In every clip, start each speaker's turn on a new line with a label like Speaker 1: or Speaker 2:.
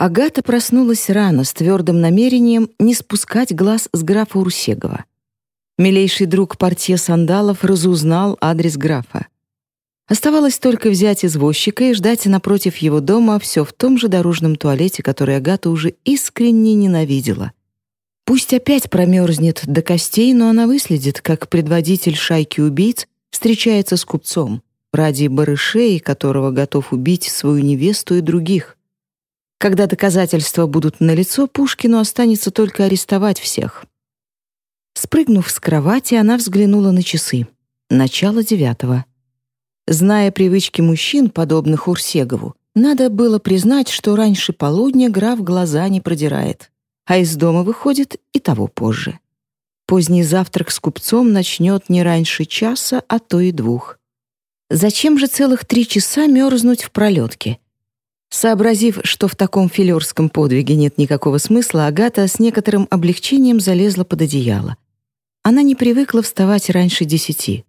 Speaker 1: Агата проснулась рано с твердым намерением не спускать глаз с графа Урсегова. Милейший друг портье сандалов разузнал адрес графа. Оставалось только взять извозчика и ждать напротив его дома все в том же дорожном туалете, который Агата уже искренне ненавидела. Пусть опять промерзнет до костей, но она выследит, как предводитель шайки убийц встречается с купцом, ради барышей, которого готов убить свою невесту и других. Когда доказательства будут налицо, Пушкину останется только арестовать всех. Спрыгнув с кровати, она взглянула на часы. Начало девятого. Зная привычки мужчин, подобных Урсегову, надо было признать, что раньше полудня граф глаза не продирает, а из дома выходит и того позже. Поздний завтрак с купцом начнет не раньше часа, а то и двух. Зачем же целых три часа мерзнуть в пролетке? Сообразив, что в таком филерском подвиге нет никакого смысла, Агата с некоторым облегчением залезла под одеяло. Она не привыкла вставать раньше десяти.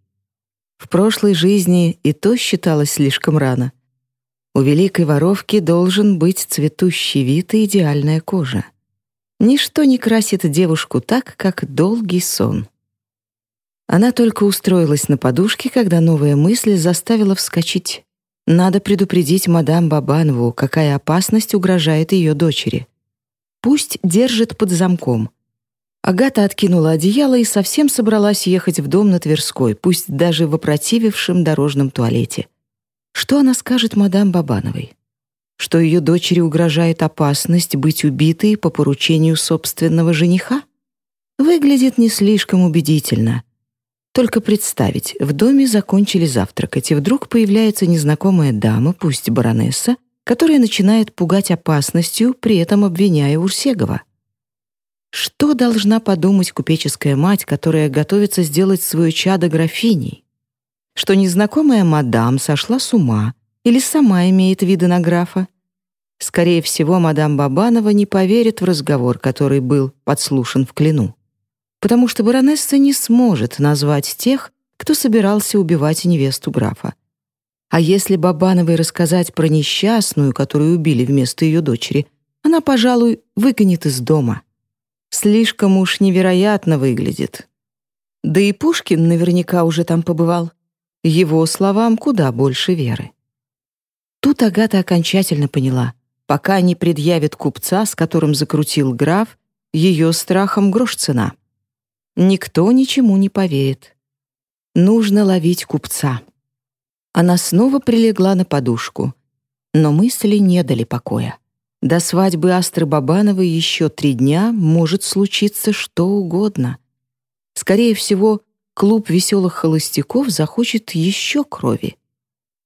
Speaker 1: В прошлой жизни и то считалось слишком рано. У великой воровки должен быть цветущий вид и идеальная кожа. Ничто не красит девушку так, как долгий сон. Она только устроилась на подушке, когда новая мысль заставила вскочить. Надо предупредить мадам Бабанову, какая опасность угрожает ее дочери. Пусть держит под замком. Агата откинула одеяло и совсем собралась ехать в дом на Тверской, пусть даже в опротивившем дорожном туалете. Что она скажет мадам Бабановой? Что ее дочери угрожает опасность быть убитой по поручению собственного жениха? Выглядит не слишком убедительно — только представить, в доме закончили завтракать, и вдруг появляется незнакомая дама, пусть баронесса, которая начинает пугать опасностью, при этом обвиняя Урсегова. Что должна подумать купеческая мать, которая готовится сделать свое чадо графиней? Что незнакомая мадам сошла с ума или сама имеет виды на графа? Скорее всего, мадам Бабанова не поверит в разговор, который был подслушан в клену потому что баронесса не сможет назвать тех, кто собирался убивать невесту графа. А если Бабановой рассказать про несчастную, которую убили вместо ее дочери, она, пожалуй, выгонит из дома. Слишком уж невероятно выглядит. Да и Пушкин наверняка уже там побывал. Его словам куда больше веры. Тут Агата окончательно поняла. Пока не предъявит купца, с которым закрутил граф, ее страхом грош цена. Никто ничему не поверит. Нужно ловить купца. Она снова прилегла на подушку, но мысли не дали покоя. До свадьбы Астры Бабановой еще три дня может случиться что угодно. Скорее всего, клуб веселых холостяков захочет еще крови.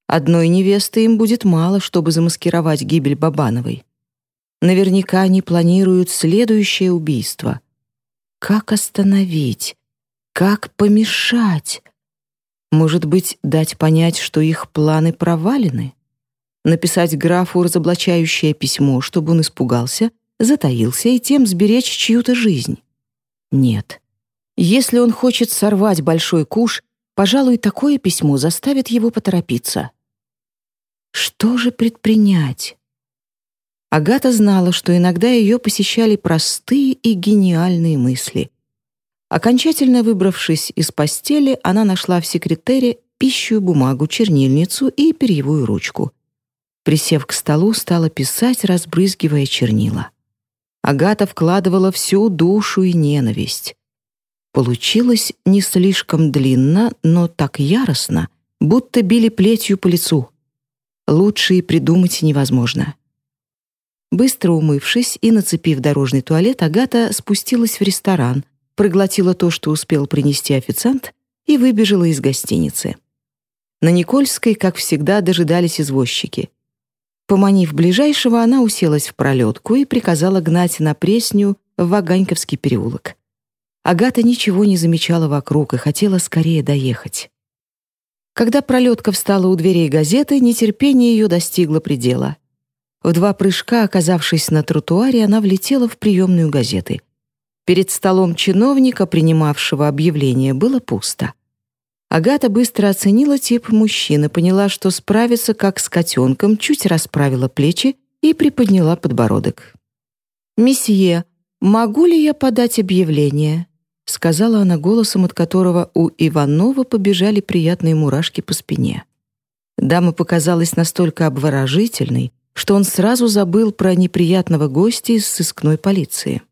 Speaker 1: Одной невесты им будет мало, чтобы замаскировать гибель Бабановой. Наверняка они планируют следующее убийство. Как остановить? Как помешать? Может быть, дать понять, что их планы провалены? Написать графу разоблачающее письмо, чтобы он испугался, затаился и тем сберечь чью-то жизнь? Нет. Если он хочет сорвать большой куш, пожалуй, такое письмо заставит его поторопиться. Что же предпринять? Агата знала, что иногда ее посещали простые и гениальные мысли. Окончательно выбравшись из постели, она нашла в секретере пищу, бумагу, чернильницу и перьевую ручку. Присев к столу, стала писать, разбрызгивая чернила. Агата вкладывала всю душу и ненависть. Получилось не слишком длинно, но так яростно, будто били плетью по лицу. Лучше и придумать невозможно. Быстро умывшись и нацепив дорожный туалет, Агата спустилась в ресторан, проглотила то, что успел принести официант, и выбежала из гостиницы. На Никольской, как всегда, дожидались извозчики. Поманив ближайшего, она уселась в пролетку и приказала гнать на Пресню в Ваганьковский переулок. Агата ничего не замечала вокруг и хотела скорее доехать. Когда пролетка встала у дверей газеты, нетерпение ее достигло предела — в два прыжка, оказавшись на тротуаре, она влетела в приемную газеты. Перед столом чиновника, принимавшего объявление, было пусто. Агата быстро оценила тип мужчины, поняла, что справится как с котенком, чуть расправила плечи и приподняла подбородок. «Месье, могу ли я подать объявление?» — сказала она голосом, от которого у Иванова побежали приятные мурашки по спине. Дама показалась настолько обворожительной, что он сразу забыл про неприятного гостя из сыскной полиции.